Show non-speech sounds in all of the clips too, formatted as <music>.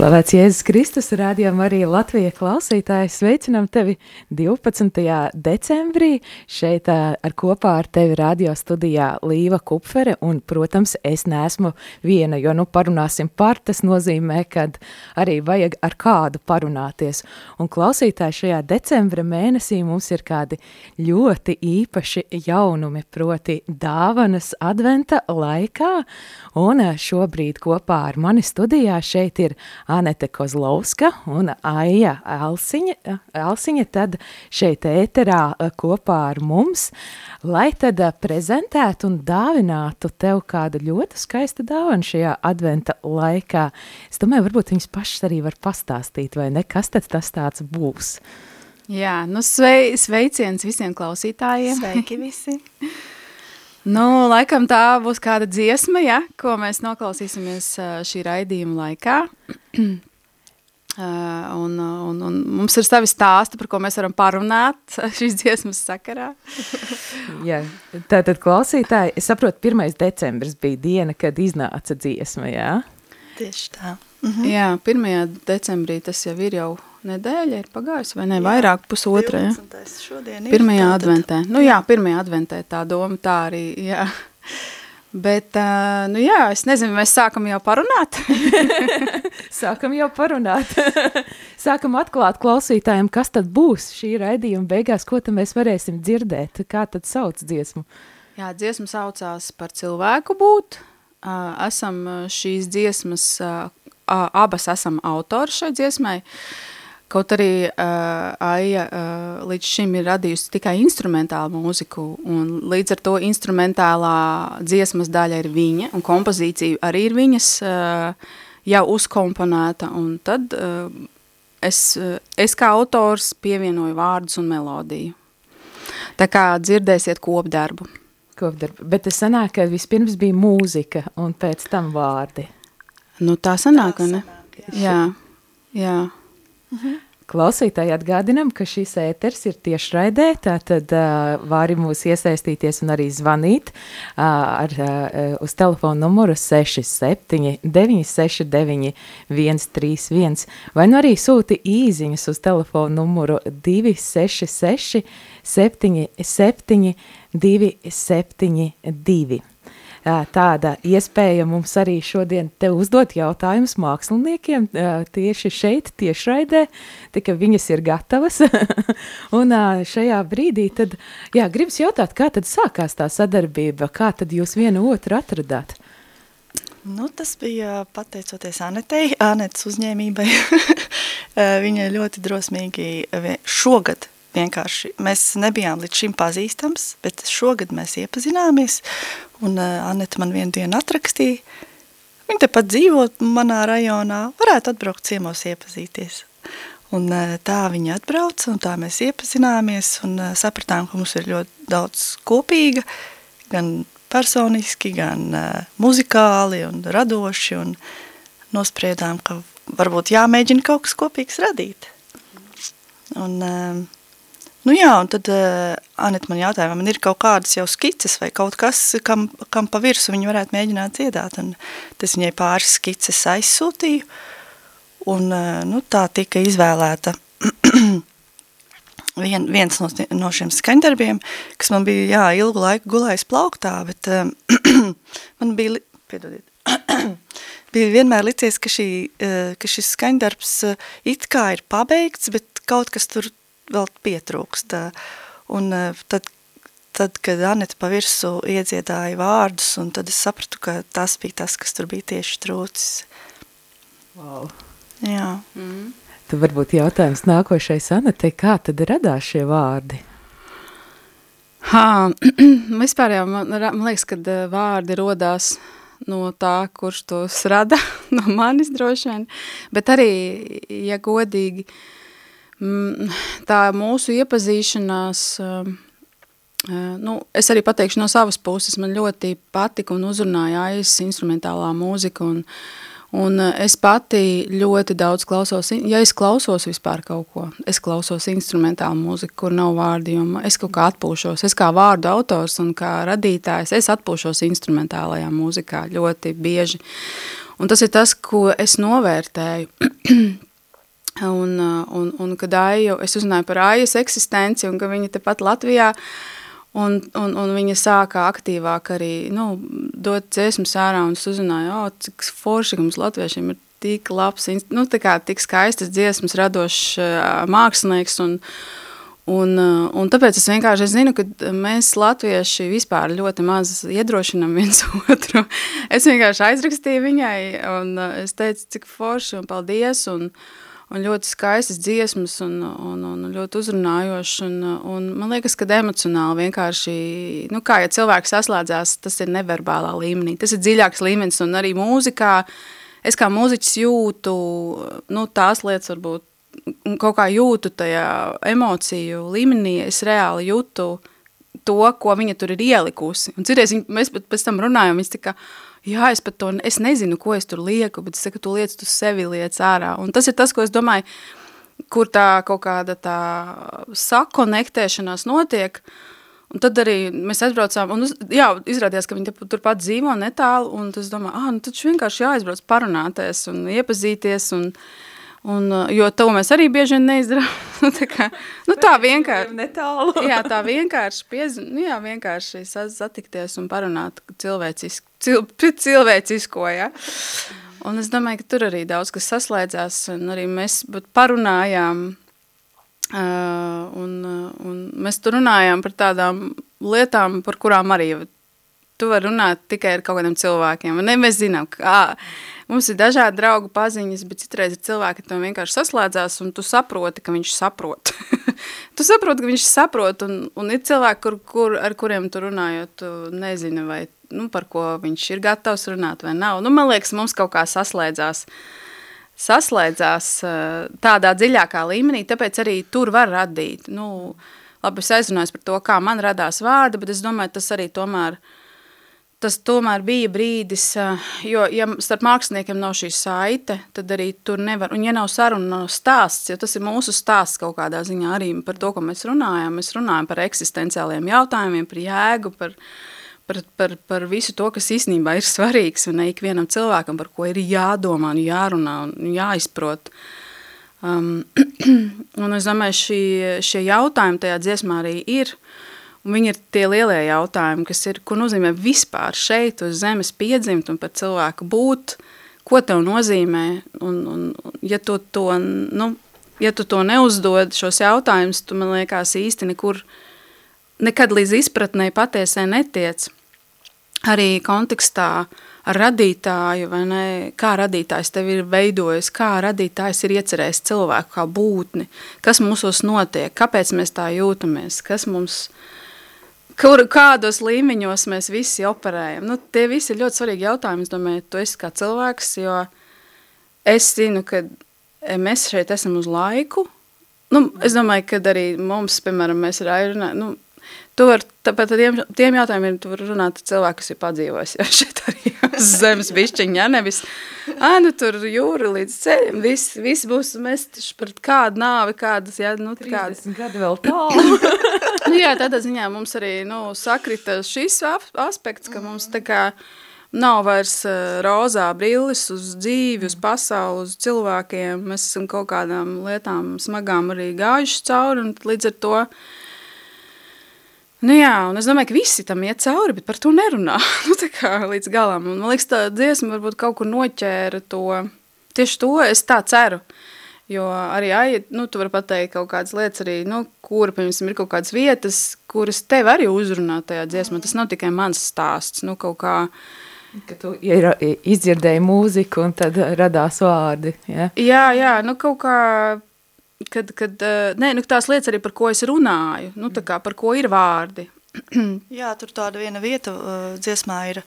Slavēts Jēzus Kristus, rādījām arī Latvija klausītāji. Sveicinām tevi 12. decembrī. Šeit ar kopā ar tevi radio studijā Līva Kupfere un, protams, es neesmu viena, jo, nu, parunāsim par, tas nozīmē, kad arī vajag ar kādu parunāties. Un klausītāji šajā decembra mēnesī mums ir kādi ļoti īpaši jaunumi, proti dāvanas adventa laikā, un šobrīd kopā ar mani studijā šeit ir Anete Kozlovska un Aija Elsiņa, Elsiņa tad šeit ēterā kopā ar mums, lai tad prezentētu un dāvinātu tev kādu ļoti skaistu dāvanu šajā adventa laikā. Es domāju, varbūt viņas pašas arī var pastāstīt, vai ne, kas tad tas tāds būs? Jā, nu svei, sveiciens visiem klausītājiem. Sveiki visi! <laughs> Nu, laikam tā būs kāda dziesma, ja, ko mēs noklausīsimies šī raidījuma laikā. <clears throat> un, un, un mums ir savi stāsti, par ko mēs varam parunāt šīs dziesmas sakarā. <laughs> jā, tātad klausītāji, es saprotu, 1. decembris bija diena, kad iznāca dziesma, jā? Tieši tā. Mhm. Jā, 1. decembrī tas jau ir jau nedēļa ir pagājusi, vai ne, jā, vairāk pusotra, ja? šodien ir. Pirmajā adventē. Nu jā, pirmajā adventē tā doma, tā arī, jā. Bet, uh, nu jā, es nezinu, mēs sākam jau parunāt. <laughs> sākam jau parunāt. <laughs> sākam atklāt klausītājiem, kas tad būs šī raidījuma beigās, ko tad mēs varēsim dzirdēt, kā tad sauc dziesmu. Jā, dziesma saucās par cilvēku būt. Uh, esam šīs dziesmas, uh, abas esam autori šai dziesmai. Kaut arī uh, Aija uh, līdz šim ir radījusi tikai instrumentālu mūziku, un līdz ar to instrumentālā dziesmas daļa ir viņa, un kompozīcija arī ir viņas uh, jau uzkomponēta, un tad uh, es, uh, es kā autors pievienoju vārdus un melodiju. Tā kā dzirdēsiet kopdarbu. Kopdarbu, bet tas sanāk, ka vispirms bija mūzika, un pēc tam vārdi. Nu tā sanāk, tā ne? Sanāk, jā. jā, jā. Mhm. Klausītāji atgādinam, ka šis ēters ir tiešraidē, tātad uh, vari mūs iesaistīties un arī zvanīt uh, ar, uh, uz telefonu numuru 67 969 131 vai nu arī sūti īziņas uz telefonu numuru 266 77 272 tāda iespēja mums arī šodien te uzdot jautājumus māksliniekiem tieši šeit, tiešraidē, tika viņas ir gatavas. <laughs> un šajā brīdī tad, jā, gribas jautāt, kā tad sākās tā sadarbība, kā tad jūs vienu otru atradāt? Nu, tas bija pateicoties Anetei, Anetes uzņēmībai. <laughs> Viņa ļoti drosmīgi šogad vienkārši mēs nebijām līdz šim pazīstams, bet šogad mēs iepazināmies, un uh, Aneta man vienu dienu atrakstīja, viņa tepat dzīvo manā rajonā, varētu atbraukt ciemos iepazīties. Un uh, tā viņa atbrauca, un tā mēs iepazināmies, un uh, sapratām, ka mums ir ļoti daudz kopīga, gan personiski, gan uh, muzikāli un radoši, un nospriedām, ka varbūt jāmēģina kaut kas kopīgs radīt. Un uh, Nu jā, un tad uh, Anita man jautāja, vai man ir kaut kādas jau skices vai kaut kas, kam, kam pa virsu viņi varētu mēģināt dziedāt. Un tas viņai pāris skices aizsūtīju. Un uh, nu, tā tika izvēlēta <clears throat> vien, viens no, no šiem skaņdarbiem, kas man bija jā, ilgu laiku gulējis plauktā, bet uh, <clears throat> man bija, piedodiet, <clears throat> bija vienmēr licies, ka, šī, ka šis skaņdarbs it kā ir pabeigts, bet kaut kas tur vēl pietrūkst. Un tad, tad, kad Aneta pa virsu iedziedāja vārdus, un tad es sapratu, ka tas bija tas, kas tur bija tieši trūcis. Wow. Jā. Mm. Tad varbūt jautājums nākošais Anetei, kā tad radās šie vārdi? Ha, <clears throat> vispār jau man, man liekas, ka vārdi rodās no tā, kurš tos rada, <laughs> no manis droši vien, bet arī, ja godīgi, uh, tā mūsu iepazīšanās um, nu, es arī pateikšu no savas puses, man ļoti patika un uzrunāja aiz instrumentālā mūzika, un, un es pati ļoti daudz klausos, ja es klausos vispār kaut ko, es klausos instrumentālu mūziku, kur nav vārdi, jo es kaut kā atpūšos, es kā vārdu autors un kā radītājs, es atpūšos instrumentālajā mūzikā ļoti bieži, un tas ir tas, ko es novērtēju, <clears throat> un, un, un kad Aiju, es uzzināju par Aijas eksistenci, un ka viņa tepat Latvijā, uh, Un, un, un viņa sāka aktīvāk arī nu, dot dziesmas ārā un uzzināja, oh, cik forši mums latviešiem ir tik labs, nu, tā kā tik skaistas dziesmas radošs uh, mākslinieks un, un, uh, un tāpēc es vienkārši es zinu, ka mēs latvieši vispār ļoti maz iedrošinam viens <laughs> otru. Es vienkārši aizrakstīju viņai un uh, es teicu, cik forši un paldies un, uh, un ļoti skaistas dziesmas un, un, un ļoti uzrunājošas. Un, un man liekas, ka emocionāli vienkārši, nu kā, ja cilvēks saslēdzās, tas ir neverbālā līmenī. Tas ir dziļāks līmenis un arī mūzikā. Es kā mūziķis jūtu, nu tās lietas varbūt kaut kā jūtu tajā emociju līmenī, es reāli jūtu to, ko viņa tur ir ielikusi. Un citreiz mēs pēc tam runājam, viņas tā kā, jā, es pat to, es nezinu, ko es tur lieku, bet es saku, tu liec, tu sevi liec ārā. Un tas ir tas, ko es domāju, kur tā kaut kāda tā sakonektēšanās notiek, Un tad arī mēs aizbraucām, un uz, jā, izrādījās, ka viņi turpat dzīvo netālu, un tas domā, ah, nu taču vienkārši jāaizbrauc parunāties un iepazīties, un, un, jo to mēs arī bieži vien neizdarām. <laughs> nu, tā, kā, nu, tā vienkārši. Netālu. jā, tā vienkārši, piez, nu, jā, vienkārši satikties un parunāt cilvēciski cil, cilvēcisko, ja. Un es domāju, ka tur arī daudz kas saslēdzās, un arī mēs parunājām, uh, un, un mēs tur runājām par tādām lietām, par kurām arī tu vari runāt tikai ar kaut kādiem cilvēkiem. Ne, mēs zinām, kā mums ir dažādi draugu paziņas, bet citreiz ir cilvēki, ka to vienkārši saslēdzās, un tu saproti, ka viņš saprot. <laughs> tu saproti, ka viņš saprot, un, un ir cilvēki, kur, kur, ar kuriem tu runājot, tu nezini, vai nu, par ko viņš ir gatavs runāt vai nav. Nu, man liekas, mums kaut kā saslēdzās, saslēdzās tādā dziļākā līmenī, tāpēc arī tur var radīt. Nu, labi, es aizrunājos par to, kā man radās vārdi, bet es domāju, tas arī tomēr, tas tomēr bija brīdis, eh, jo, ja starp māksliniekiem nav šī saite, tad arī tur nevar, un ja nav saruna, stāsts, jo tas ir mūsu stāsts kaut kādā ziņā arī par to, ko mēs runājam, mēs runājam par eksistenciāliem jautājumiem, par jēgu, par, uh, par, par, par visu to, kas īstenībā ir svarīgs un ikvienam cilvēkam, par ko ir jādomā un jārunā un jāizprot. Um, <clears throat> un es domāju, šī, šie jautājumi tajā dziesmā arī ir, un viņi ir tie lielie jautājumi, kas ir, ko nozīmē vispār šeit uz zemes piedzimt un par cilvēku būt, ko tev nozīmē, un, un ja tu to, nu, ja tu to neuzdod šos jautājumus, tu man liekas īsti nekur, nekad līdz izpratnei patiesai netiec. Arī kontekstā ar radītāju, vai ne, kā radītājs tev ir veidojis, kā radītājs ir iecerējis cilvēku kā būtni, kas mūsos notiek, kāpēc mēs tā jūtamies, kas mums, kur, kādos līmeņos mēs visi operējam. Nu, tie visi ir ļoti svarīgi jautājumi, es domāju, tu esi kā cilvēks, jo es zinu, ka mēs šeit esam uz laiku, nu, es domāju, ka arī mums, piemēram, mēs ar Airunā, nu, Tu vari, tāpēc tiem, tiem jautājumiem tu vari runāt cilvēku, kas ir padzīvojis, ja šeit arī uz <laughs> zemes bišķiņa, ja nevis, ā, nu tur jūra līdz ceļam, viss, viss būs, taču par kādu nāvi, kādas, ja, nu, 30 kādas. gadi vēl tālu. <laughs> nu, jā, tādā ziņā mums arī, nu, sakrita šis aspekts, ka mums tā kā, nav vairs uh, rozā brilles uz dzīvi, uz pasauli, uz cilvēkiem. Mēs esam kaut kādām lietām smagām arī gājuši cauri, un līdz ar to Nu jā, un es domāju, ka visi tam iet cauri, bet par to nerunā <laughs> nu, kā, līdz galam. Un, man liekas, tā dziesma varbūt kaut kur noķēra to, tieši to es tā ceru. Jo arī, ai, nu, tu vari pateikt kaut kādas lietas arī, nu, kura, piemēram, ir kaut kādas vietas, kuras tev arī uzrunā tajā dziesmā. Tas nav tikai mans stāsts, nu, kaut kā, Ka tu izdzirdēji mūziku un tad radās vārdi, ja? Jā, jā, nu kaut kā kad, kad eh, nē, nu, tās lietas arī, par ko es runāju, nu, tā kā par ko ir vārdi. <clears throat> Jā, tur tāda viena vieta uh, dziesmā ir,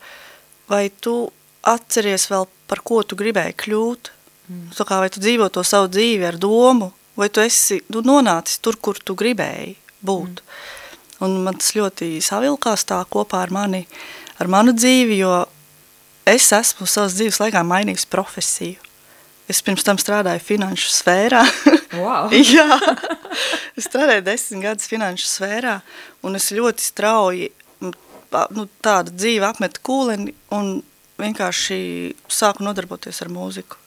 vai tu atceries vēl, par ko tu gribēji kļūt, mm. tā kā vai tu dzīvo to savu dzīvi ar domu, vai tu esi tu nonācis tur, kur tu gribēji būt. Mm. Un man tas ļoti savilkās tā kopā ar mani, ar manu dzīvi, jo es esmu savas dzīves laikā mainījis profesiju. Es pirms tam strādāju finanšu sfērā. <laughs> Wow. <laughs> Jā, es strādāju desmit gadus finanšu sfērā, un es ļoti strauji nu, tādu dzīvi apmetu kūleni un vienkārši sāku nodarboties ar mūziku.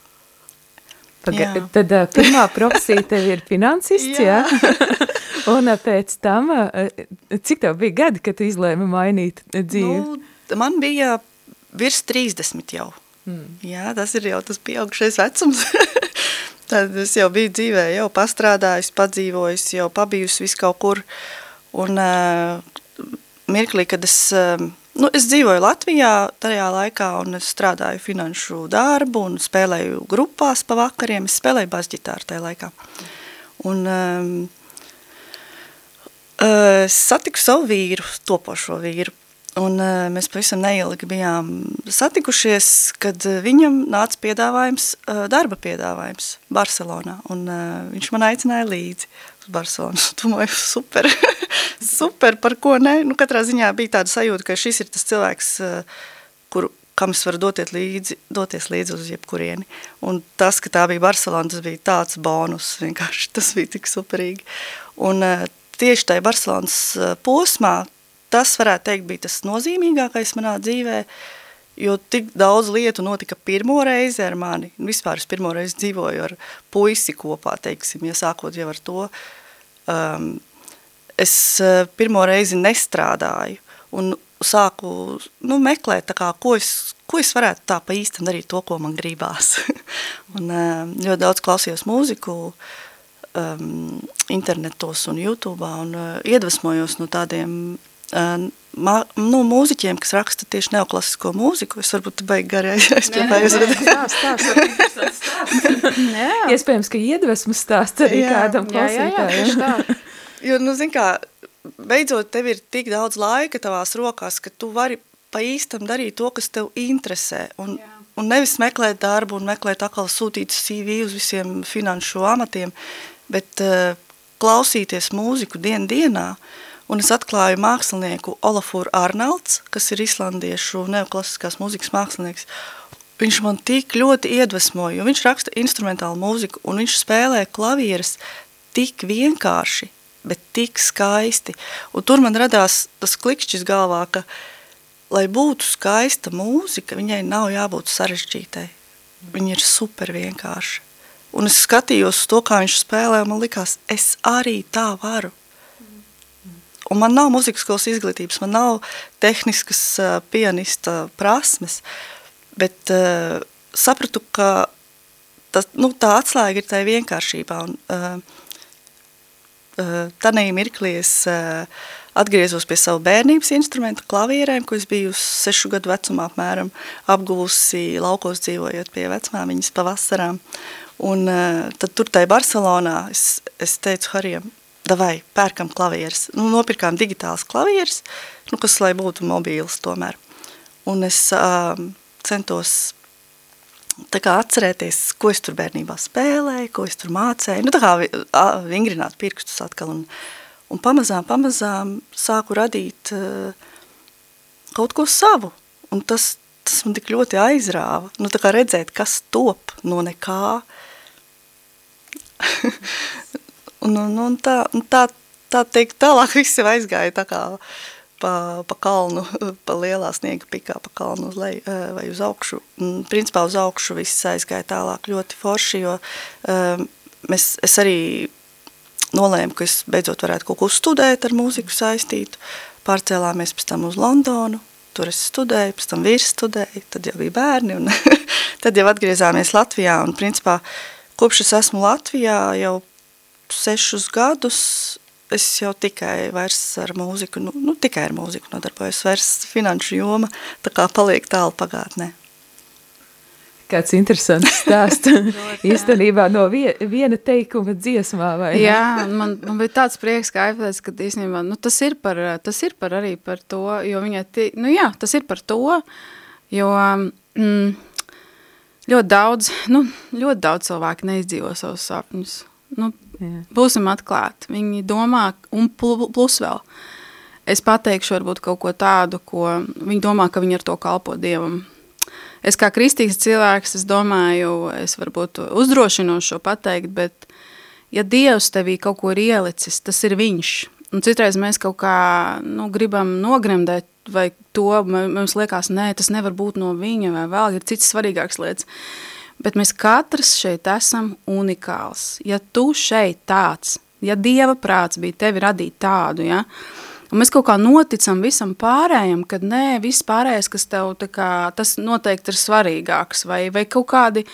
Paga, tad uh, pirmā profesija tev ir finansists, jā. jā? <laughs> un uh, pēc tam, uh, cik tev bija gadi, kad tu izlēmi mainīt dzīvi? Nu, man bija virs 30 jau. Mm. Jā, tas ir jau tas pieaugšais vecums. <laughs> Tad es jau biju dzīvē, jau pastrādājis, padzīvojis, jau pabijusi visu kaut kur. Un uh, mirklī, kad es, uh, nu, es dzīvoju Latvijā tajā laikā un es strādāju finanšu darbu un spēlēju grupās pa vakariem, es spēlēju basģitāru tajā laikā. Un um, uh, satiku savu vīru, topošo vīru, Un uh, mēs pavisam neilgi bijām satikušies, kad viņam nāca piedāvājums, uh, darba piedāvājums Barcelonā, un uh, viņš man aicināja līdzi uz Barcelonu. <laughs> Domāju, super, <laughs> super, par ko ne? Nu, katrā ziņā bija tāda sajūta, ka šis ir tas cilvēks, uh, kuru, kam es varu doties līdzi, doties līdzi uz jebkurieni. Un tas, ka tā bija Barcelona, tas bija tāds bonus, vienkārši <laughs> tas bija tik superīgi. Un uh, tieši tajā Barcelonas posmā, tas, varētu teikt, bija tas nozīmīgākais manā dzīvē, jo tik daudz lietu notika pirmo reizi ar mani. Vispār es pirmo reizi dzīvoju ar puisi kopā, teiksim, ja sākot jau ar to. Um, es uh, pirmo reizi nestrādāju un sāku nu, meklēt, kā, ko, es, ko es varētu tā pa īstam darīt to, ko man gribās. <laughs> un uh, ļoti daudz klausījos mūziku, um, internetos un YouTube un uh, iedvesmojos no tādiem nu, mūziķiem, kas raksta tieši neoklasisko mūziku, es varbūt baigi gari aizpildājos. Iespējams, ka iedvesmas stāsts arī jā, kādam klausītājiem. Jā, jā, jā, jo, nu, zin kā, beidzot tev ir tik daudz laika tavās rokās, ka tu vari pa īstam darīt to, kas tev interesē. Un, jā. un nevis meklēt darbu un meklēt atkal sūtīt CV uz visiem finanšu amatiem, bet uh, klausīties mūziku dien dienā, uh, un es atklāju mākslinieku Olafuru Arnalds, kas ir islandiešu neoklasiskās mūzikas mākslinieks. Viņš man tik ļoti iedvesmoja, jo viņš raksta instrumentālu mūziku, un viņš spēlē klavieres tik vienkārši, bet tik skaisti. Un tur man radās tas klikšķis galvā, ka, lai būtu skaista mūzika, viņai nav jābūt sarežģītai. Viņa ir super vienkārša. Un es skatījos to, kā viņš spēlē, un man likās, es arī tā varu. Un man nav muzikas skolas izglītības, man nav tehniskas uh, pianista prasmes, bet uh, sapratu, ka tas, nu, tā atslēga ir tai vienkāršībā. Un, uh, uh, tanī mirklī es uh, atgriezos pie savu bērnības instrumentu klavierēm, ko es biju sešu gadu vecumā apmēram apguvusi laukos dzīvojot pie vecmāmiņas pavasarām. Un uh, tad tur tai Barcelonā es, es teicu Harijam, davai, pērkam klavieres. Nu, nopirkām digitāls klavieres, nu, kas lai būtu mobīls tomēr. Un es uh, centos tā kā atcerēties, ko es tur bērnībā spēlēju, ko es tur mācēju, nu tā kā vingrināt pirkstus atkal un, un pamazām, pamazām sāku radīt uh, kaut ko savu. Un tas, tas man tik ļoti aizrāva, nu tā kā redzēt, kas top no nekā. <laughs> Un, un, un tā, un tā, tā teikt, tālāk jau aizgāja tā kā pa, pa kalnu, pa lielā sniega pikā, pa kalnu uz leju vai uz augšu. Un, principā uz augšu viss aizgāja tālāk ļoti forši, jo um, mēs, es arī nolēmu, ka es beidzot varētu kaut ko studēt ar mūziku saistītu. Pārcēlāmies pēc tam uz Londonu, tur es studēju, pēc tam vīrs studēju, tad jau bija bērni, un <laughs> tad jau atgriezāmies Latvijā, un principā kopš es esmu Latvijā jau sešus gadus es jau tikai vairs ar mūziku, nu, nu tikai ar mūziku nodarbojos, vairs finanšu joma, tā kā paliek tālu pagātnē. Kāds interesants stāsts. <laughs> Īstenībā no vie, viena teikuma dziesmā, vai ne? Jā, man, man bija tāds prieks, ka aipēc, ka īstenībā, nu tas ir par, tas ir par arī par to, jo viņai, tī, nu jā, tas ir par to, jo mm, ļoti daudz, nu, ļoti daudz cilvēki neizdzīvo savus sapņus. Nu, Jā. Būsim atklāti. Viņi domā, un plus vēl, es pateikšu varbūt kaut ko tādu, ko viņi domā, ka viņi ar to kalpo Dievam. Es kā kristīgs cilvēks, es domāju, es varbūt uzdrošinos šo pateikt, bet ja Dievs tevī kaut ko ir ielicis, tas ir viņš. Un citreiz mēs kaut kā nu, gribam nogremdēt vai to, mums liekas, nē, tas nevar būt no viņa vai vēl ir cits svarīgāks lietas. Bet mēs katrs šeit esam unikāls. Ja tu šeit tāds, ja Dieva prāts bija tevi radīt tādu, ja, un mēs kaut kā noticam visam pārējam, kad nē, viss pārējais, kas tev tā kā, tas noteikti ir svarīgāks, vai, vai kaut kādi,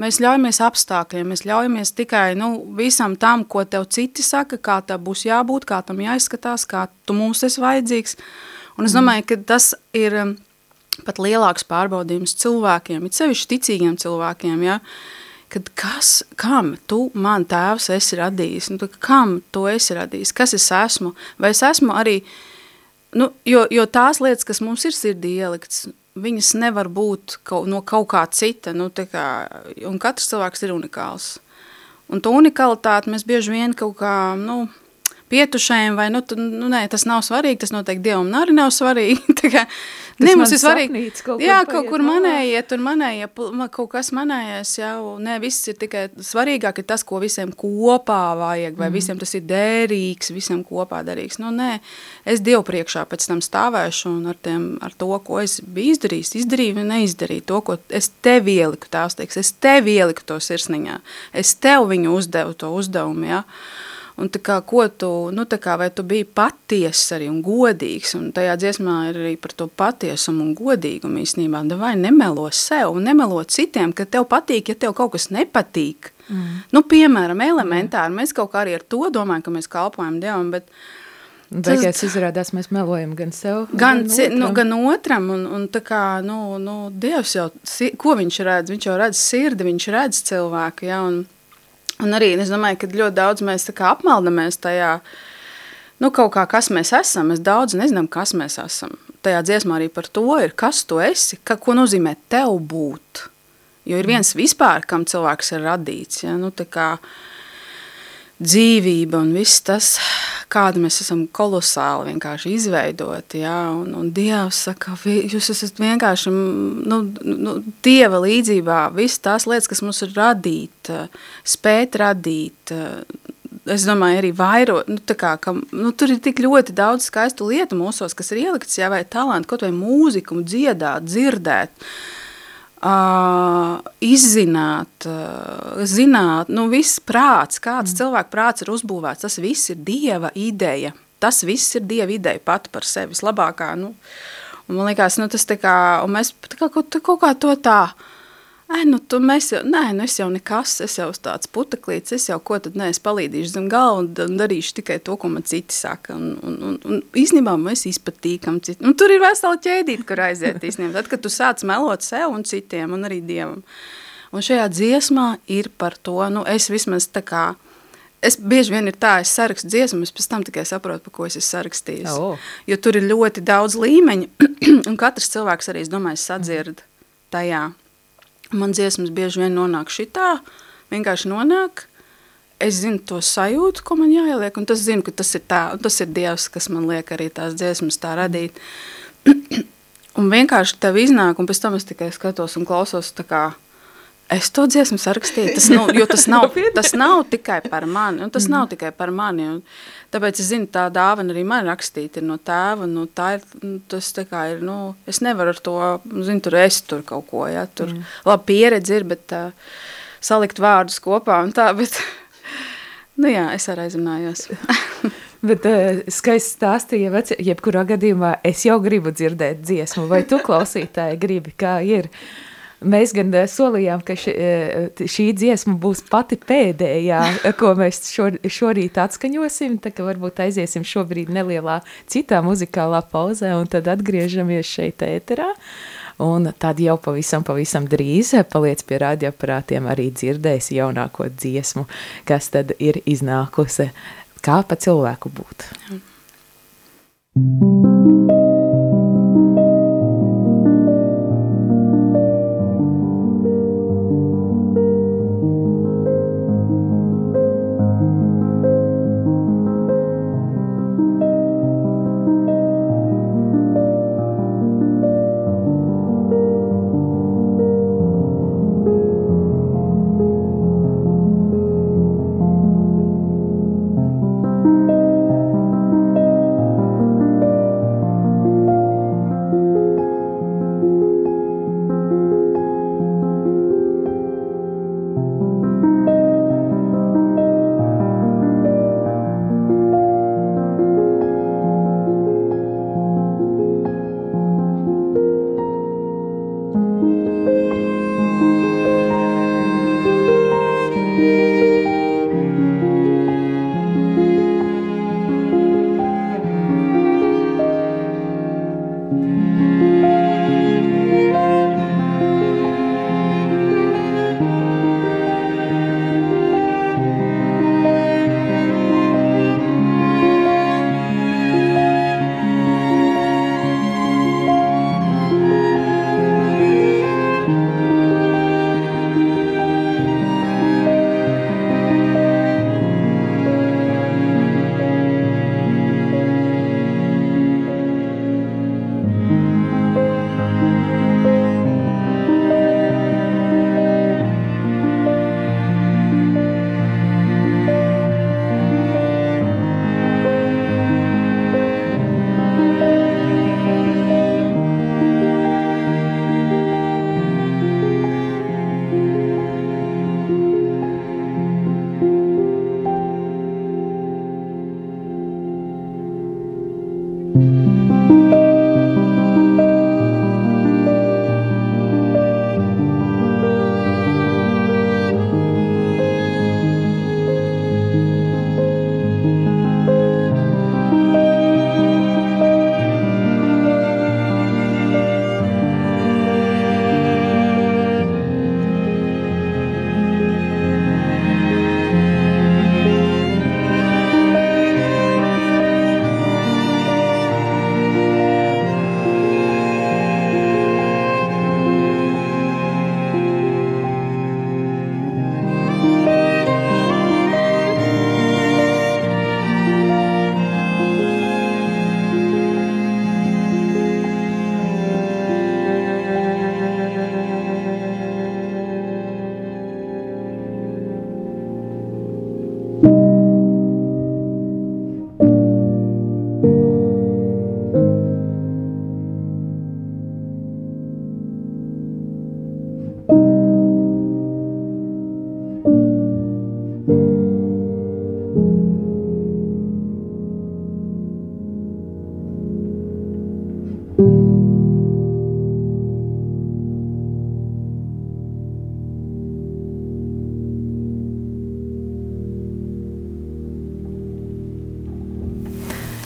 mēs ļaujamies apstākļiem, mēs ļaujamies tikai nu, visam tam, ko tev citi saka, kā tev būs jābūt, kā tam jāizskatās, kā tu mums esi vajadzīgs. Un es domāju, ka tas ir pat lielāks pārbaudījums cilvēkiem, it sevišķi ticīgiem cilvēkiem, ja, kad kas, kam tu man tēvs esi radījis, nu, kam tu esi radījis, kas es esmu, vai es esmu arī, nu, jo, jo tās lietas, kas mums ir sirdī ielikts, viņas nevar būt kaut, no kaut kā cita, nu, tā kā, un katrs cilvēks ir unikāls. Un to unikalitāti mēs bieži vien kaut kā, nu, pietušajiem, vai nu, tu, nu nē, tas nav svarīgi, tas noteikti Dievam arī nav svarīgi. <laughs> tā kā, Tas ne, mums ir svarīgi. kaut jā, kaut kur manējiet, un manējie, pl- kaut kas manējais jau, ne, viss ir tikai svarīgāk ir tas, ko visiem kopā vajag, vai mm. visiem tas ir derīgs, visiem kopā derīgs. Nu, nē, es Dievu priekšā pēc tam stāvēšu un ar, tiem, ar to, ko es biju izdarījis, izdarīju vai neizdarīju, to, ko es tev ieliku, tās teiks, es tev ieliku to sirsniņā, es tev viņu uzdevu to uzdevumu, ja? Un kā, ko tu, nu tā kā, vai tu biji patiess arī un godīgs, un tajā dziesmā ir arī par to patiesumu un godīgumu īstenībā, da vai nemelo sev un nemelo citiem, ka tev patīk, ja tev kaut kas nepatīk. Mm. Nu, piemēram, elementāri, mēs kaut kā arī ar to domājam, ka mēs kalpojam Dievam, bet Beigās izrādās, mēs melojam gan sev, gan, nu, otram. gan otram, un, un tā kā, nu, nu, Dievs jau, ko viņš redz? Viņš jau redz sirdi, viņš redz cilvēku, ja, un, un arī, es domāju, ka ļoti daudz mēs apmaldamies tajā, nu, kaut kā, kas mēs esam, mēs daudz nezinām, kas mēs esam. Tajā dziesmā arī par to ir, kas tu esi, ka, ko nozīmē tev būt. Jo ir viens vispār, kam cilvēks ir radīts, ja, nu, tā kā, dzīvība un viss tas, kāda mēs esam kolosāli vienkārši izveidoti, jā, un, un Dievs saka, "Vi- jūs esat vienkārši, nu, nu, Dieva līdzībā, visas tās lietas, kas mums ir radīt, spēt radīt, es domāju, arī vairo, nu, tā kā, ka, nu, tur ir tik ļoti daudz skaistu lietu mūsos, kas ir ielikts, jā, vai talanti, kaut vai mūziku, dziedāt, dzirdēt, Uh, izzināt, uh, zināt, nu viss prāts, kāds mm. cilvēku prāts ir uzbūvēts, tas viss ir Dieva ideja. Tas viss ir Dieva ideja pati par sevi vislabākā. Nu. Un man liekas, nu, tas tā kā, un mēs tā kā, kaut, kaut kā to tā, Ai, nu, tu mēs jau, nē, nu es jau nekas, es jau tāds puteklīts, es jau ko tad, nē, es palīdīšu zem galvu un, un darīšu tikai to, ko man citi saka. Un, un, un, un īstenībā mēs izpatīkam citu. Un tur ir vesela ķēdīte, kur aiziet īstenībā. Tad, kad tu sāc melot sev un citiem un arī Dievam. Un šajā dziesmā ir par to, nu, es vismaz tā kā, es bieži vien ir tā, es sarakstu dziesmu, es pēc tam tikai saprotu, pa ko es esmu sarakstījis. O. Jo tur ir ļoti daudz līmeņu, <clears throat> un katrs cilvēks arī, es domāju, sadzird tajā. Man dziesmas bieži vien nonāk šitā, vienkārši nonāk, es zinu to sajūtu, ko man jāieliek, un tas zinu, ka tas ir tā, un tas ir Dievs, kas man liek arī tās dziesmas tā radīt. <clears throat> un vienkārši tev iznāk, un pēc tam es tikai skatos un klausos tā kā, es to dziesmu sarakstīju, tas, nu, jo tas nav, <laughs> tas nav tikai par mani, un tas nav tikai par mani, un tāpēc es zinu, tā dāvana arī man rakstīt ir no tēva, nu, tā ir, nu, tas tā kā ir, nu, es nevaru ar to, nu, zinu, tur es tur kaut ko, ja, tur mm. labi pieredzi ir, bet uh, salikt vārdus kopā un tā, bet, <laughs> nu jā, es arī aizrunājos. <laughs> Bet uh, skaisti stāstīja, vec, jebkurā gadījumā es jau gribu dzirdēt dziesmu, vai tu klausītāji gribi, kā ir. Mēs gan eh, solījām, ka ši, eh, šī dziesma būs pati pēdējā, <laughs> ko mēs šo, šorīt atskaņosim, tā ka varbūt aiziesim šobrīd nelielā citā muzikālā pauzē un tad atgriežamies šeit ēterā. Un tad jau pavisam, pavisam drīz paliec pie radioaparātiem arī dzirdēs jaunāko dziesmu, kas tad ir iznākusi, kā pa cilvēku būt.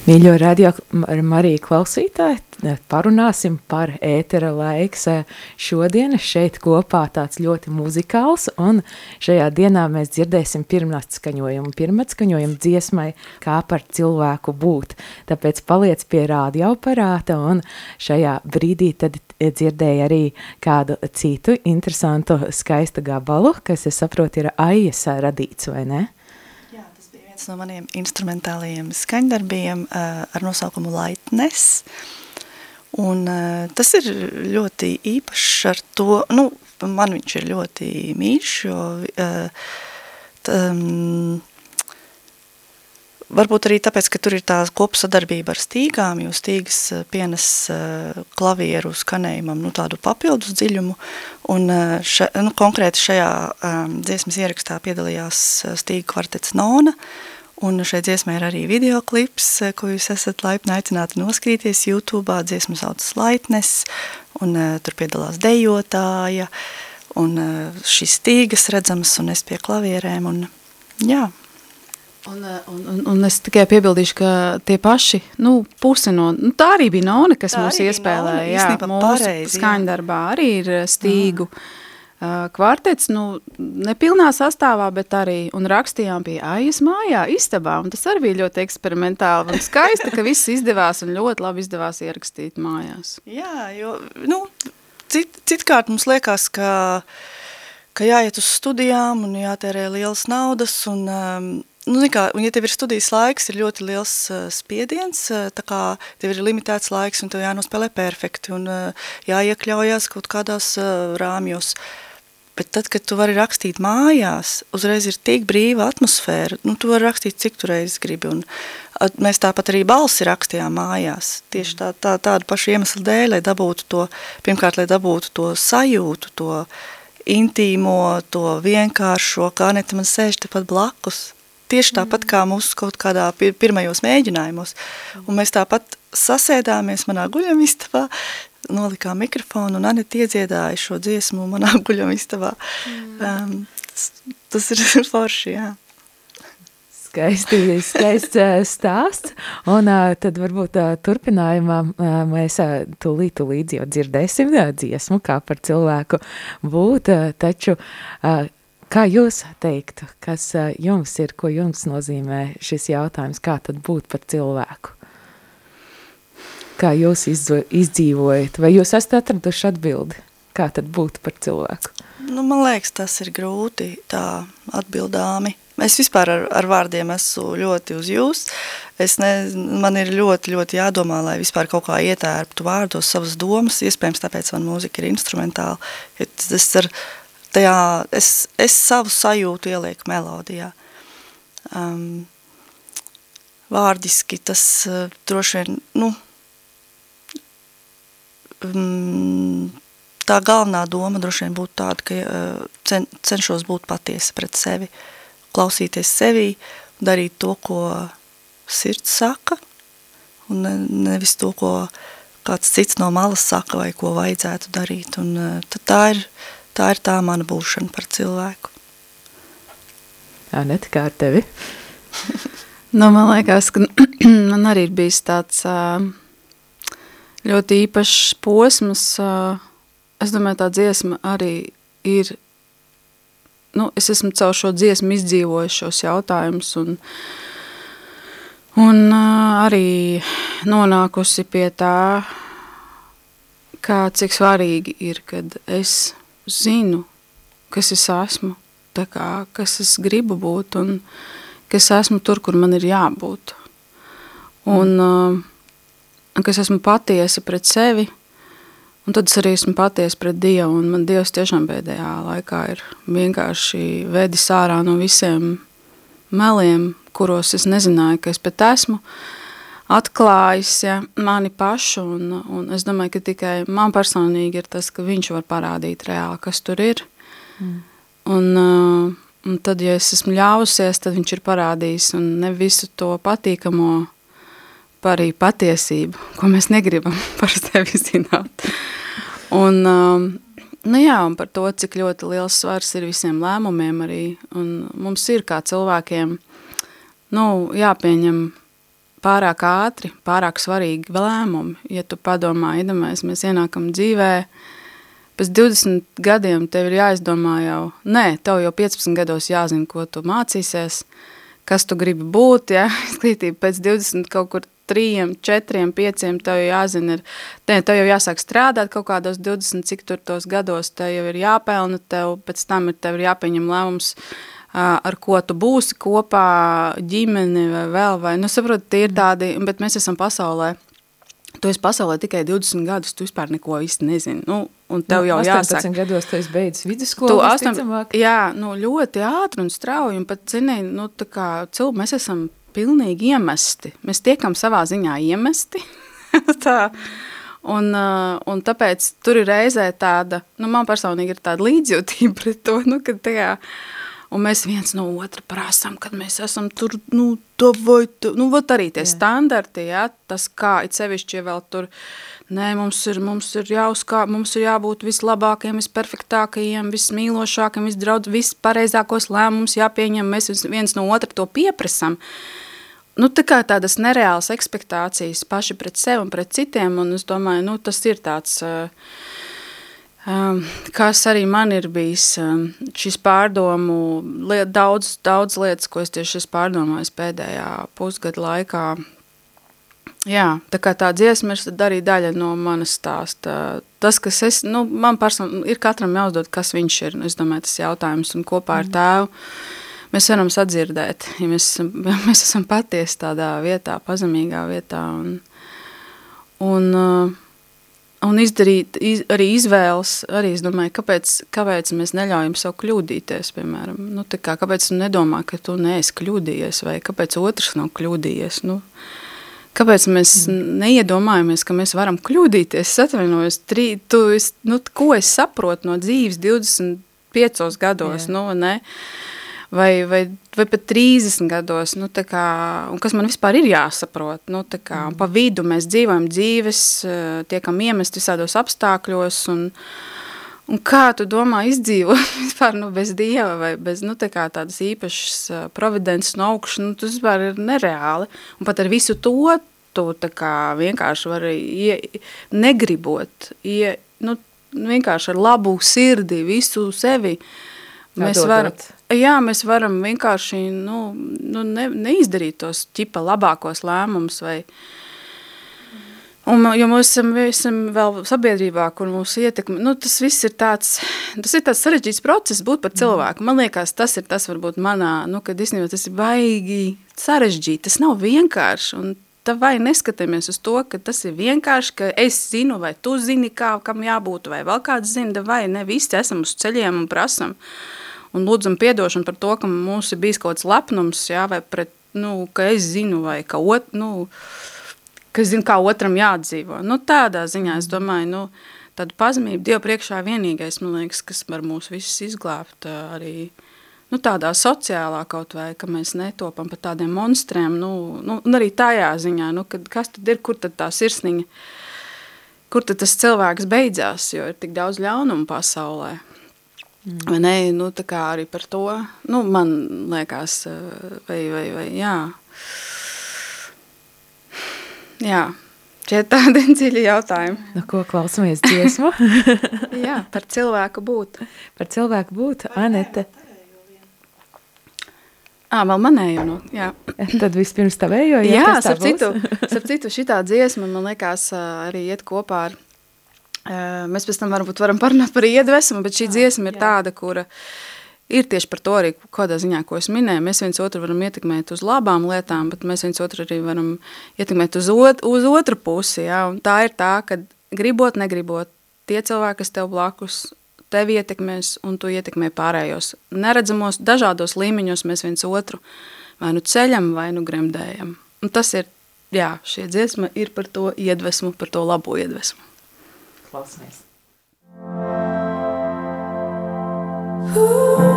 Mīļo radio Marija klausītāji, parunāsim par ētera laiks šodien. Šeit kopā tāds ļoti muzikāls, un šajā dienā mēs dzirdēsim pirmatskaņojumu, pirmatskaņojumu dziesmai, kā par cilvēku būt. Tāpēc paliec pie radioaparāta, un šajā brīdī tad dzirdēja arī kādu citu interesantu skaistu gabalu, kas, es saprotu, ir Aijas radīts, vai ne? Viens no maniem instrumentālajiem skaņdarbiem uh, ar nosaukumu Lightness. Un uh, tas ir ļoti īpašs ar to, nu, man viņš ir ļoti mīļš, jo uh, t, um, Varbūt arī tāpēc, ka tur ir tā kopsadarbība ar stīgām, jo stīgas eh, pienes eh, klavieru skanējumam nu, tādu papildus dziļumu. Un eh, še, nu, konkrēti šajā um, dziesmas ierakstā piedalījās stīga kvartets Nona, un šai dziesmai ir arī videoklips, ko jūs esat laipni aicināti noskrīties YouTube, dziesma saucas Laitnes, un uh, tur piedalās dejotāja, un uh, šīs stīgas redzamas, un es pie klavierēm, un jā, Un, eh, un, un, es tikai piebildīšu, ka tie paši, nu, pusi no, nu, tā arī bija Nona, kas tā mums iespēlēja, jā, mūsu pareizi, skaņdarbā arī ir eh, stīgu uh, kvartets, nu, nepilnā sastāvā, bet arī, un rakstījām pie Aijas mājā, istabā, un tas arī bija ļoti eksperimentāli un skaisti, ka viss izdevās un ļoti labi izdevās ierakstīt mājās. Jā, jo, nu, cit, citkārt mums liekas, ka, ka jāiet uz studijām un jātērē lielas naudas un um, nu, kā, un ja tev ir studijas laiks, ir ļoti liels uh, spiediens, uh, tā kā tev ir limitēts laiks un tev jānospēlē perfekti un uh, jāiekļaujas kaut kādās uh, rāmjos. Bet tad, kad tu vari rakstīt mājās, uzreiz ir tik brīva atmosfēra, nu, tu vari rakstīt, cik tu reizes gribi. Un, at, mēs tāpat arī balsi rakstījām mājās, tieši tā, tā, tādu pašu iemeslu dēļ, lai dabūtu to, pirmkārt, lai dabūtu to sajūtu, to intīmo, to vienkāršo, kā Aneta man sēž tepat blakus, Tieši tāpat kā mūsu kaut kādā pirmajos mēģinājumos. Un mēs tāpat sasēdāmies manā guļamistabā, nolikām mikrofonu un Anita iedziedāja šo dziesmu manā <laughs> guļamistabā. Um, tas, tas ir <laughs> forši, jā. Skaisti, skaists stāsts, un tad varbūt turpinājumā mēs tūlīt, tūlīt jau dzirdēsim dziesmu, kā par cilvēku būt, taču Kā jūs teiktu, kas jums ir, ko jums nozīmē šis jautājums, kā tad būt par cilvēku? Kā jūs izdzīvojat, vai jūs esat atraduši atbildi, kā tad būt par cilvēku? Nu, man liekas, tas ir grūti tā atbildāmi. Es vispār ar, ar vārdiem esmu ļoti uz jūs. Es ne, man ir ļoti, ļoti jādomā, lai vispār kaut kā ietērptu vārdos savas domas. Iespējams, tāpēc man mūzika ir instrumentāla. Es ar, tajā es, es savu sajūtu ielieku melodijā. Um, vārdiski tas uh, droši vien, nu, um, tā galvenā doma droši vien būtu tāda, ka uh, cen, cenšos būt patiesa pret sevi, klausīties sevī, darīt to, ko sirds saka, un nevis to, ko kāds cits no malas saka vai ko vajadzētu darīt. Un, tad tā ir, tā ir tā mana būšana par cilvēku. Net kā ar tevi? nu, man liekas, ka <clears throat> man arī ir bijis tāds ļoti īpašs posms. Es domāju, tā dziesma arī ir, nu, es esmu caur šo dziesmu izdzīvojis šos jautājumus un, un arī nonākusi pie tā, kā cik svarīgi ir, kad es zinu, kas es esmu, kā, kas es gribu būt un ka es esmu tur, kur man ir jābūt. Un mm. uh, ka es esmu patiesa pret sevi, un tad es arī esmu patiesa pret Dievu, un man Dievs tiešām pēdējā laikā ir vienkārši vedis ārā no visiem meliem, kuros es nezināju, ka es pat esmu, atklājis ja, mani pašu, un, un es domāju, ka tikai man personīgi ir tas, ka viņš var parādīt reāli, kas tur ir. Mm. Un, uh, un tad, ja es esmu ļāvusies, tad viņš ir parādījis, un ne visu to patīkamo, par arī patiesību, ko mēs negribam <laughs> par sevi zināt. Un, um, nu jā, un par to, cik ļoti liels svars ir visiem lēmumiem arī, un mums ir kā cilvēkiem, nu, jāpieņem pārāk ātri, pārāk svarīgi lēmumi. Ja tu padomā, iedomājies, mēs ienākam dzīvē, pēc 20 gadiem tev ir jāizdomā jau, nē, tev jau 15 gados jāzina, ko tu mācīsies, kas tu gribi būt, ja, <laughs> izglītība pēc 20 kaut kur trījiem, četriem, pieciem, tev jau jāzina, ir, ne, tev jau jāsāk strādāt kaut kādos 20, cik tur tos gados, tev jau ir jāpelna, tev pēc tam ir, tev ir jāpieņem lēmums, ar ko tu būsi kopā, ģimeni vai vēl, vai, nu, saprot, tie ir tādi, bet mēs esam pasaulē, tu esi pasaulē tikai 20 gadus, tu vispār neko īsti nezini, nu, un tev nu, jau 18 jāsāk. 18 gados tu esi beidzis vidusskolu, visticamāk. Jā, nu, ļoti ātri un strauji, un pat, zini, nu, tā kā cilvēki, mēs esam pilnīgi iemesti. Mēs tiekam savā ziņā iemesti. <laughs> tā. Un, uh, un tāpēc tur ir reizē tāda, nu, man personīgi ir tāda līdzjūtība pret to, nu, kad tajā, un mēs viens no otra prasam, kad mēs esam tur, nu, to vai, tu, nu, vat arī tie jā. standarti, jā, tas kā, it sevišķi, ja vēl tur, nē, mums ir, mums ir jāuzkā, mums ir jābūt vislabākajiem, visperfektākajiem, vismīlošākajiem, visdraudz, vispareizākos lēmumus jāpieņem, mēs viens no otra to pieprasam, nu, tā kā tādas nereālas ekspektācijas paši pret sevi un pret citiem, un es domāju, nu, tas ir tāds, um, kas arī man ir bijis um, šis pārdomu, liet, daudz, daudz lietas, ko es tieši esmu pārdomājis pēdējā pusgada laikā. Jā, tā kā tā dziesma ir arī daļa no manas stāsta. Tas, kas es, nu, man personīgi, ir katram jāuzdod, kas viņš ir, es domāju, tas jautājums, un kopā ar tēvu, mēs varam sadzirdēt, ja mēs, <laughs> mēs esam patiesi tādā vietā, pazemīgā vietā un, un, uh, un izdarīt iz, arī izvēles, arī es domāju, kāpēc, kāpēc mēs neļaujam sev kļūdīties, piemēram, nu, kā, kāpēc tu nedomā, ka tu neesi kļūdījies, vai kāpēc otrs nav kļūdījies, nu, Kāpēc mēs neiedomājamies, ka mēs varam kļūdīties? Es atvainojos, trī, tu, es, nu, ko es saprotu no dzīves 25 gados, Jā. nu, ne? Uh, vai, vai, vai pat 30 gados, nu, kā, un kas man vispār ir jāsaprot. Nu, kā, mm. Pa vidu mēs dzīvojam dzīves, eh, tiekam iemest visādos apstākļos, un, un kā tu domā izdzīvot <laughs> vispār nu, bez Dieva vai bez nu, tā kā tādas īpašas eh, providences no augšas, nu, tas vispār ir nereāli. Un pat ar visu to tu tā kā vienkārši vari ie, negribot, ie, nu, vienkārši ar labu sirdi, visu sevi, mēs varam, Jā, mēs varam vienkārši nu, nu, ne, neizdarīt tos ķipa labākos lēmumus vai Un, jo mēs esam, esam vēl sabiedrībā, kur mūs ietekmi, nu, tas viss ir tāds, tas ir tāds sarežģīts process būt par cilvēku. Man liekas, tas ir tas varbūt manā, nu, kad īstenībā tas ir baigi sarežģīti, tas nav vienkārši, un vai neskatāmies uz to, ka tas ir vienkārši, ka es zinu, vai tu zini, kā, kam jābūt, vai vēl kāds zina, vai ne, visi esam uz ceļiem un prasam. Uh, un lūdzam piedošanu par to, ka mums ir bijis kaut kāds lepnums, jā, vai pret, nu, ka es zinu, vai ka, ot, nu, ka es zinu, kā otram jādzīvo. Nu, tādā ziņā es domāju, nu, tāda pazemība Dievu priekšā vienīgais, man liekas, kas var mūs visus izglābt arī, nu, tādā sociālā kaut vai, ka mēs netopam par tādiem monstriem, nu, nu, un arī tajā ziņā, nu, kad kas tad ir, kur tad tā sirsniņa, kur tad tas cilvēks beidzās, jo ir tik daudz ļaunumu pasaulē. Mm. Vai ne, nu, tā kā arī par to, nu, man liekas, vai, vai, vai, jā. Jā, šie tādi <laughs> dziļi jautājumi. No ko klausamies dziesmu? <laughs> jā, par cilvēku būt. Par cilvēku būt, Anete. Ā, vēl manējo, nu, jā. Tad vispirms tavējo, ja jā, starp citu, starp citu, šitā dziesma, man liekas, arī iet kopā ar, mēs pēc tam varbūt varam parunāt par iedvesmu, bet šī dziesma ir tāda, kura ir tieši par to arī kādā ziņā, ko es minēju. Mēs viens otru varam ietekmēt uz labām lietām, bet mēs viens otru arī varam ietekmēt uz, ot, uz otru pusi, jā, un tā ir tā, ka gribot, negribot, tie cilvēki, kas tev blakus tevi ietekmēs un tu ietekmē pārējos. Neredzamos dažādos līmeņos mēs viens otru vai nu ceļam, vai nu gremdējam. Un tas ir, jā, šie dziesma ir par to iedvesmu, par to labo iedvesmu. Klausamies. Ooh.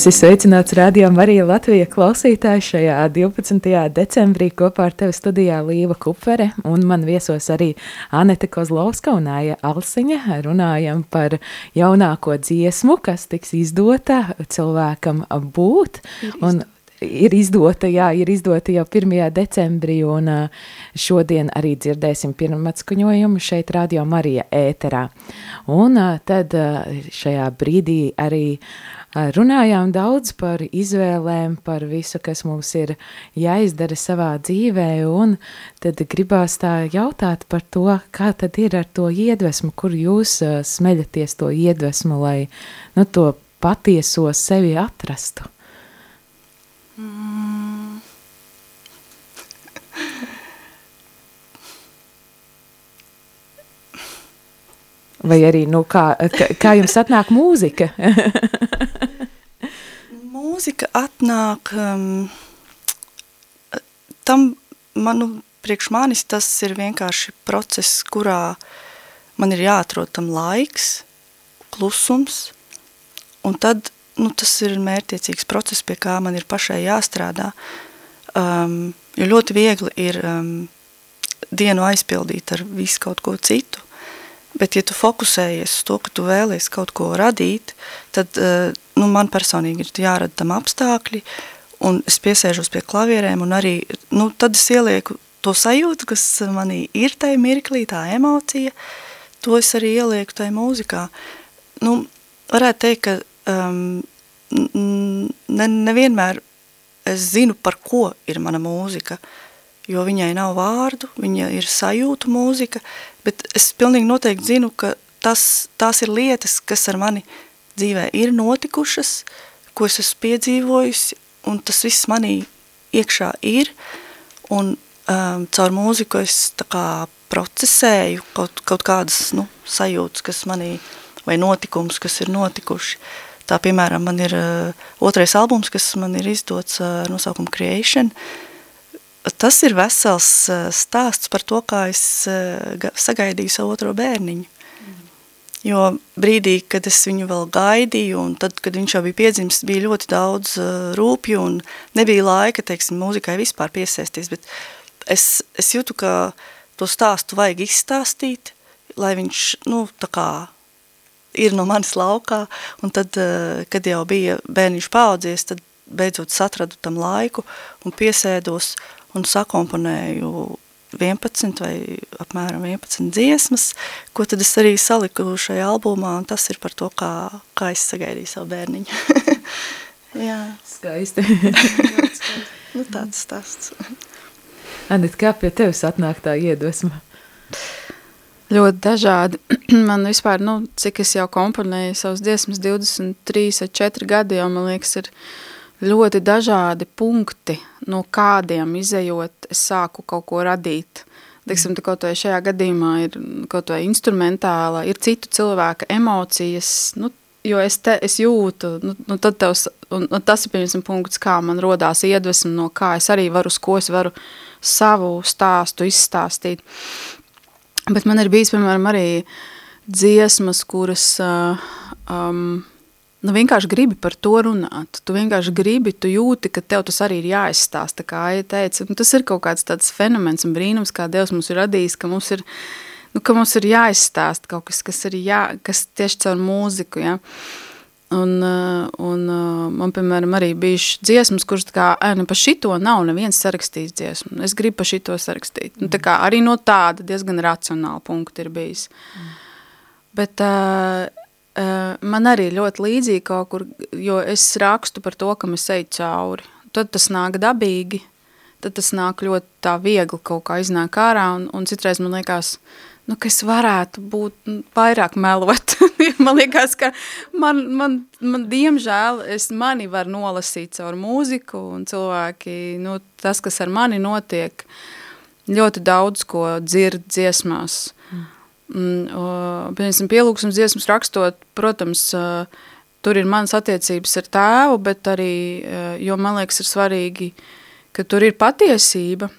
Esi sveicināts Radio Marija Latvija klausītāji šajā 12. decembrī kopā ar tevi studijā Līva Kupfere un man viesos arī Anete Kozlovska un Aija Alsiņa. Runājam par jaunāko dziesmu, kas tiks izdota cilvēkam būt. Un ir izdota, jā, ir izdota jau 1. decembrī, un šodien arī dzirdēsim pirmatskaņojumu šeit Radio Marija ēterā. Un tad šajā brīdī arī runājām daudz par izvēlēm, par visu, kas mums ir jāizdara savā dzīvē, un tad gribās tā jautāt par to, kā tad ir ar to iedvesmu, kur jūs smeļaties to iedvesmu, lai nu, to patieso sevi atrastu. Mm. Vai arī, nu, kā, kā jums atnāk mūzika? <laughs> mūzika atnāk, um, tam, manu, priekš manis tas ir vienkārši process, kurā man ir jāatrod tam laiks, klusums, un tad, nu, tas ir mērķiecīgs process, pie kā man ir pašai jāstrādā, um, jo ļoti viegli ir um, dienu aizpildīt ar visu kaut ko citu, Bet, ja tu fokusējies uz to, ka tu vēlies kaut ko radīt, tad eh, nu, man personīgi ir jārada tam apstākļi, un es piesēžos pie klavierēm, un arī nu, tad es ielieku to sajūtu, kas manī ir tajā mirklī, tā emocija, to es arī ielieku tajā mūzikā. Nu, varētu teikt, ka um, ne, nevienmēr es zinu, par ko ir mana mūzika, jo viņai nav vārdu, viņa ir sajūtu mūzika, bet es pilnīgi noteikti zinu, ka tas, tās ir lietas, kas ar mani dzīvē ir notikušas, ko es esmu piedzīvojusi, un tas viss manī iekšā ir, un um, caur mūziku es tā kā procesēju kaut, kaut kādas nu, sajūtas, kas manī, vai notikums, kas ir notikuši. Tā, piemēram, man ir uh, otrais albums, kas man ir izdots uh, ar nosaukumu Creation, tas ir vesels eh, stāsts par to, kā es eh, sagaidīju savu otro bērniņu. Jo brīdī, kad es viņu vēl gaidīju, un tad, kad viņš jau bija piedzimis, bija ļoti daudz rūpju un nebija laika, teiksim, mūzikai vispār piesēsties, bet es, es jūtu, ka to stāstu vajag izstāstīt, lai viņš, nu, tā kā ir no manis laukā, un tad, uh, kad jau bija bērniņš paaudzies, tad beidzot satradu tam laiku un piesēdos, un sakomponēju 11 vai apmēram 11 dziesmas, ko tad es arī saliku šajā albumā, un tas ir par to, kā, kā es sagaidīju savu bērniņu. <laughs> Jā. Skaisti. <laughs> nu, tāds stāsts. Anit, kā pie tevis atnāk tā iedvesma? Ļoti dažādi. <clears throat> man vispār, nu, cik es jau komponēju savas dziesmas 23 vai 4 gadi, jau man liekas ir ļoti dažādi punkti, no kādiem izējot, es sāku kaut ko radīt. Teiksim, tā kaut vai šajā gadījumā ir kaut vai instrumentāla, ir citu cilvēka emocijas, nu, jo es, te, es jūtu, nu, nu tad tevs, un, un tas ir, piemēram, punkts, kā man rodās iedvesma, no kā es arī varu, uz ko es varu savu stāstu izstāstīt. Bet man ir bijis, piemēram, arī dziesmas, kuras uh, um, nu, vienkārši gribi par to runāt. Tu vienkārši gribi, tu jūti, ka tev tas arī ir jāizstāsta. Kā ja teica, nu, tas ir kaut kāds tāds fenomens un brīnums, kā Dievs mums ir radījis, ka mums ir, nu, ka mums ir jāizstāsta kaut kas, kas ir jā, kas tieši caur mūziku, ja. Uh, un uh, man, piemēram, arī bijuši dziesmas, kuras tā kā, nu, pa šito nav neviens sarakstījis dziesmu. Es gribu pa šito sarakstīt. Nu, tā kā arī no tāda diezgan racionāla punkta ir bijis. Mm. Bet uh, Uh, man arī ļoti līdzīgi kaut kur, jo es rakstu par to, kam es eju cauri. Tad tas nāk dabīgi, tad tas nāk ļoti tā viegli kaut kā iznāk ārā, un, un citreiz man liekas, nu, ka es varētu būt vairāk melot. <laughs> man liekas, ka man, man, man, diemžēl, es mani var nolasīt caur mūziku, un cilvēki, nu, tas, kas ar mani notiek, ļoti daudz ko dzird dziesmās. Mm. Piemēram, pielūgsmes dziesmas rakstot, protams, tur ir manas attiecības ar tēvu, bet arī, jo man liekas ir svarīgi, ka tur ir patiesība,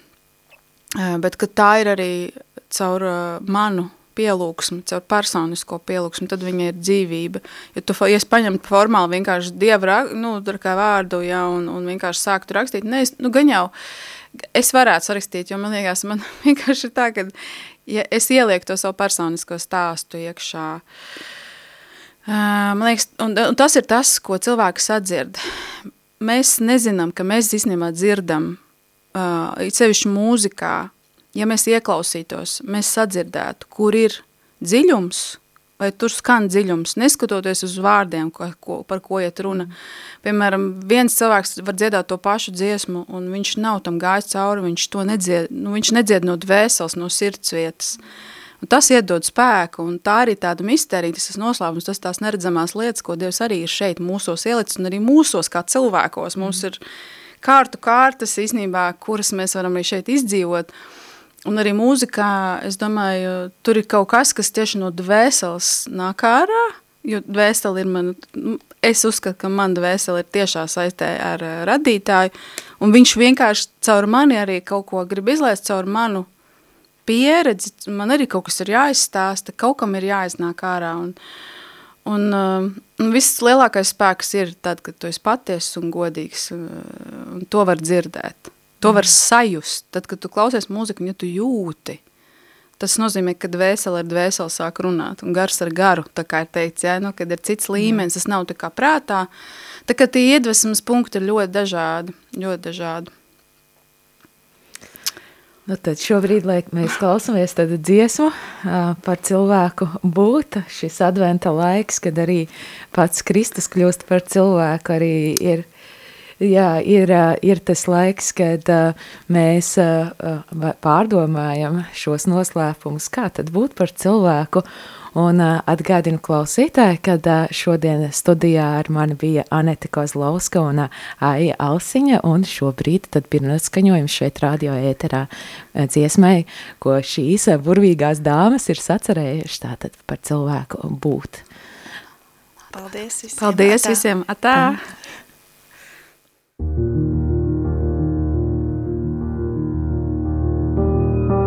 bet ka tā ir arī caur manu pielūgsmu, caur personisko pielūgsmu, tad viņa ir dzīvība. Ja tu, ja paņemtu formāli vienkārši dievu, nu, vārdu, ja, un, un vienkārši sāktu rakstīt, ne, es, nu, gan jau, es varētu sarakstīt, jo man liekas, man <laughs> vienkārši ir tā, ka, ja es ielieku to savu personisko stāstu iekšā, man liekas, un, un tas ir tas, ko cilvēki sadzird. Mēs nezinām, ka mēs īstenībā dzirdam, uh, sevišķi mūzikā, ja mēs ieklausītos, mēs sadzirdētu, kur ir dziļums, vai tur skan dziļums, neskatoties uz vārdiem, ko, ko, par ko iet runa. Piemēram, viens cilvēks var dziedāt to pašu dziesmu, un viņš nav tam gājis cauri, viņš to nedzied, nu, viņš nedzied no dvēseles, no sirds vietas. Un tas iedod spēku, un tā arī tāda misterija, tas noslēpums, tas tās neredzamās lietas, ko Dievs arī ir šeit mūsos ielicis, un arī mūsos kā cilvēkos. Mums ir kārtu kārtas īstenībā, kuras mēs varam arī šeit izdzīvot, uh, Un arī mūzikā, es domāju, tur ir kaut kas, kas tieši no dvēseles nāk ārā, jo dvēseli ir man, es uzskatu, ka man dvēseli ir tiešā saistē ar uh, radītāju, un viņš vienkārši caur mani arī kaut ko grib izlaist, caur manu pieredzi, man arī kaut kas ir jāizstāsta, kaut kam ir jāiznāk ārā, un, un, uh, un viss lielākais spēks ir tad, kad tu esi patiesas un godīgs, uh, un to var dzirdēt. To var sajust. Tad, kad tu klausies mūziku, ja tu jūti, tas nozīmē, ka dvēsele ar dvēseli sāk runāt, un gars ar garu, tā kā ir teikts, ja, nu, kad ir cits līmenis, tas nav tā kā prātā, tā kā tie iedvesmas punkti ir ļoti dažādi, ļoti dažādi. Nu, tad šobrīd, lai mēs klausāmies dziesmu par cilvēku būt, šis adventa laiks, kad arī pats Kristus kļūst par cilvēku, arī ir Jā, ir, ir tas laiks, kad mēs pārdomājam šos noslēpumus, kā tad būt par cilvēku. Un atgādinu klausītāji, kad šodien studijā ar mani bija Anete Kozlovska un Aija Alsiņa, un šobrīd tad pirmais skaņojums šeit radio ēterā dziesmai, ko šīs burvīgās dāmas ir sacerējuši tātad par cilvēku būt. Paldies visiem! Paldies atā. visiem! Atā! atā.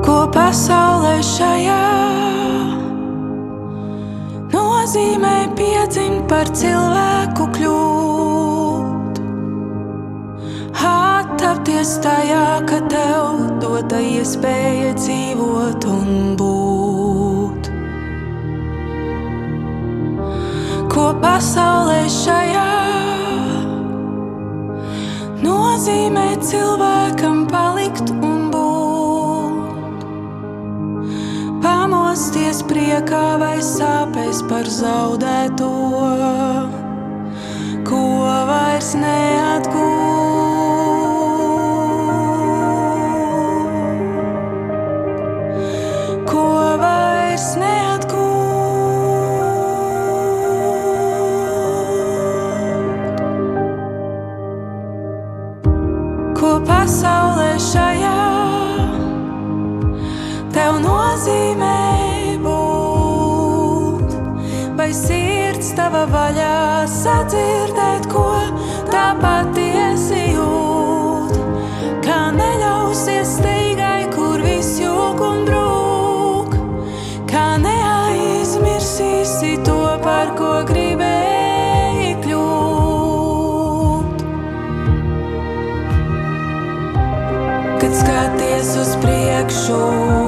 Ko pasaulē šajā nozīmē piedzimt par cilvēku kļūt? Attapties tajā, ka tev dota iespēja dzīvot un būt. Ko pasaulē šajā nozīmē cilvēkam palikt un būt. Pamosties priekā vai sāpēs par zaudēto, ko vairs neatgūt. Sadzirdēt, ko tā patiesi jūt, kā neļausies steigai, kur viss jūg un brūk, kā neaizmirsīsi to, par ko gribēji. skaties uz priekšu.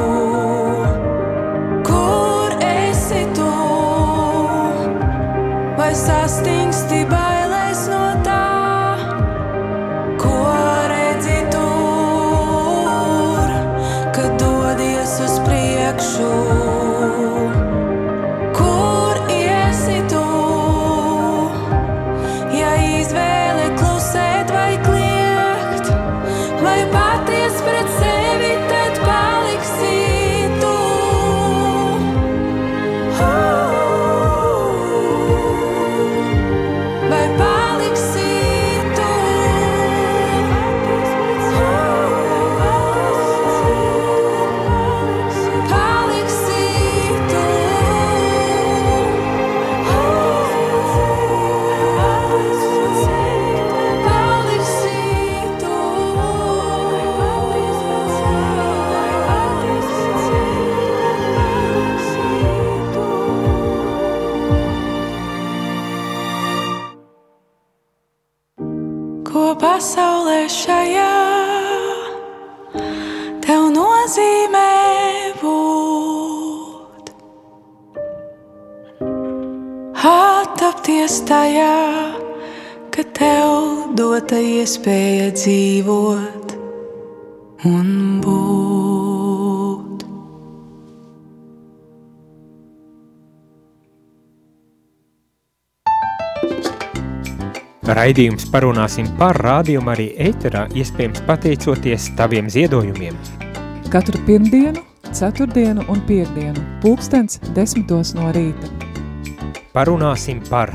Raidījums parunāsim par rādījumu arī ēterā, iespējams pateicoties taviem ziedojumiem. Katru pirmdienu, ceturtdienu un piekdienu, pulkstens desmitos no rīta. Parunāsim par